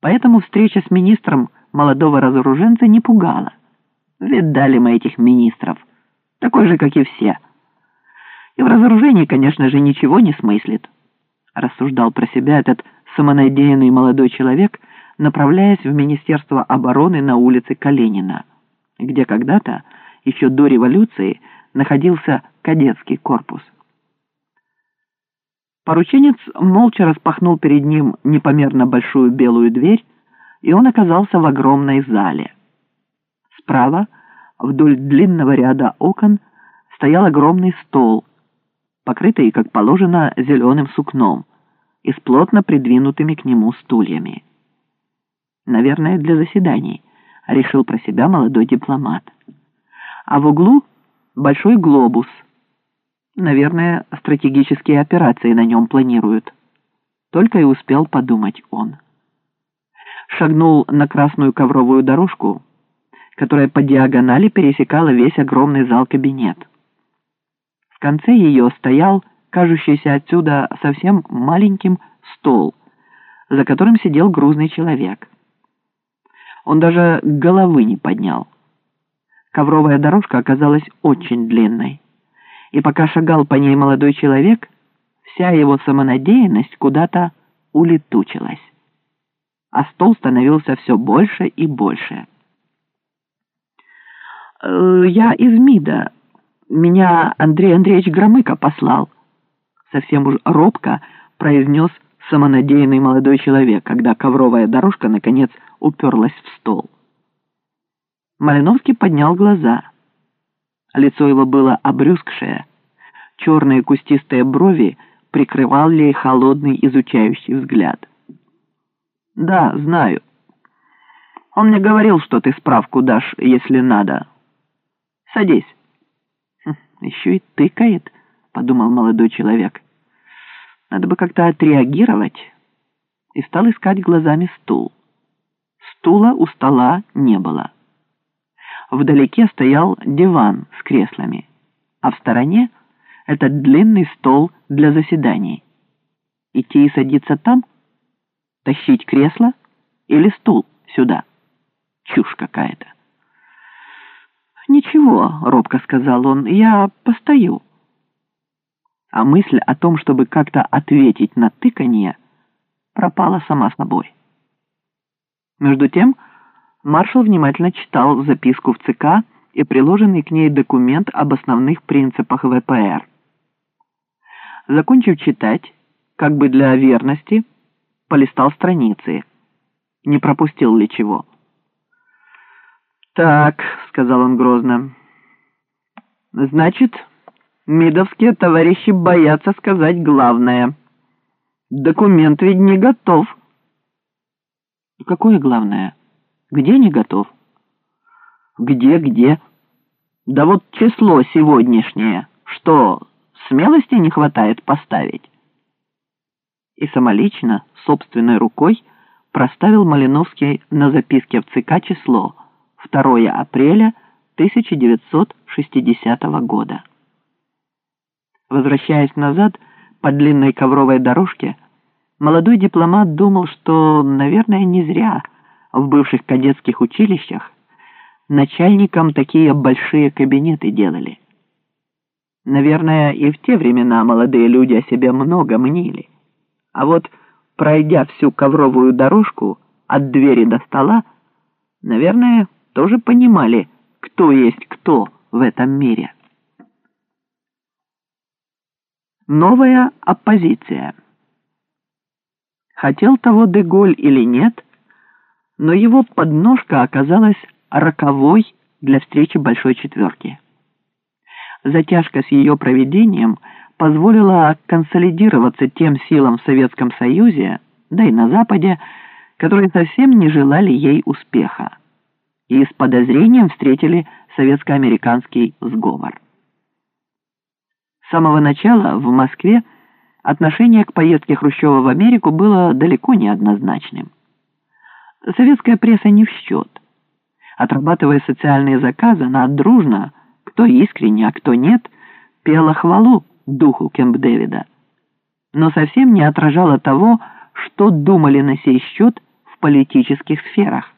Поэтому встреча с министром молодого разоруженца не пугала. Видали мы этих министров, такой же, как и все. И в разоружении, конечно же, ничего не смыслит, рассуждал про себя этот самонадеянный молодой человек, направляясь в Министерство обороны на улице Калинина, где когда-то, еще до революции, находился кадетский корпус. Порученец молча распахнул перед ним непомерно большую белую дверь, и он оказался в огромной зале. Справа, вдоль длинного ряда окон, стоял огромный стол, покрытый, как положено, зеленым сукном и с плотно придвинутыми к нему стульями. Наверное, для заседаний, решил про себя молодой дипломат. А в углу большой глобус — Наверное, стратегические операции на нем планируют. Только и успел подумать он. Шагнул на красную ковровую дорожку, которая по диагонали пересекала весь огромный зал-кабинет. В конце ее стоял, кажущийся отсюда совсем маленьким, стол, за которым сидел грузный человек. Он даже головы не поднял. Ковровая дорожка оказалась очень длинной и пока шагал по ней молодой человек, вся его самонадеянность куда-то улетучилась, а стол становился все больше и больше. «Э, «Я из МИДа. Меня Андрей Андреевич Громыко послал», совсем уж робко произнес самонадеянный молодой человек, когда ковровая дорожка, наконец, уперлась в стол. Малиновский поднял глаза — Лицо его было обрюзгшее. Черные кустистые брови прикрывал ли холодный изучающий взгляд. «Да, знаю. Он мне говорил, что ты справку дашь, если надо. Садись». Хм, «Еще и тыкает», — подумал молодой человек. «Надо бы как-то отреагировать». И стал искать глазами стул. Стула у стола не было. Вдалеке стоял диван с креслами, а в стороне этот длинный стол для заседаний. Идти и садиться там? Тащить кресло или стул сюда? Чушь какая-то. «Ничего», — робко сказал он, — «я постою». А мысль о том, чтобы как-то ответить на тыканье, пропала сама собой. Между тем, маршал внимательно читал записку в ЦК и приложенный к ней документ об основных принципах ВПР. Закончив читать, как бы для верности, полистал страницы. Не пропустил ли чего? «Так», — сказал он грозно, — «значит, мидовские товарищи боятся сказать главное. Документ ведь не готов». «Какое главное?» Где не готов? Где-где? Да вот число сегодняшнее. Что, смелости не хватает поставить? И самолично, собственной рукой, проставил Малиновский на записке в ЦК число 2 апреля 1960 года. Возвращаясь назад по длинной ковровой дорожке, молодой дипломат думал, что, наверное, не зря – в бывших кадетских училищах начальникам такие большие кабинеты делали. Наверное, и в те времена молодые люди о себе много мнили. А вот, пройдя всю ковровую дорожку от двери до стола, наверное, тоже понимали, кто есть кто в этом мире. Новая оппозиция. Хотел того Деголь или нет – но его подножка оказалась роковой для встречи Большой Четверки. Затяжка с ее проведением позволила консолидироваться тем силам в Советском Союзе, да и на Западе, которые совсем не желали ей успеха и с подозрением встретили советско-американский сговор. С самого начала в Москве отношение к поездке Хрущева в Америку было далеко не однозначным. Советская пресса не в счет. Отрабатывая социальные заказы, она дружно, кто искренне, а кто нет, пела хвалу духу Кемп-Дэвида, но совсем не отражала того, что думали на сей счет в политических сферах.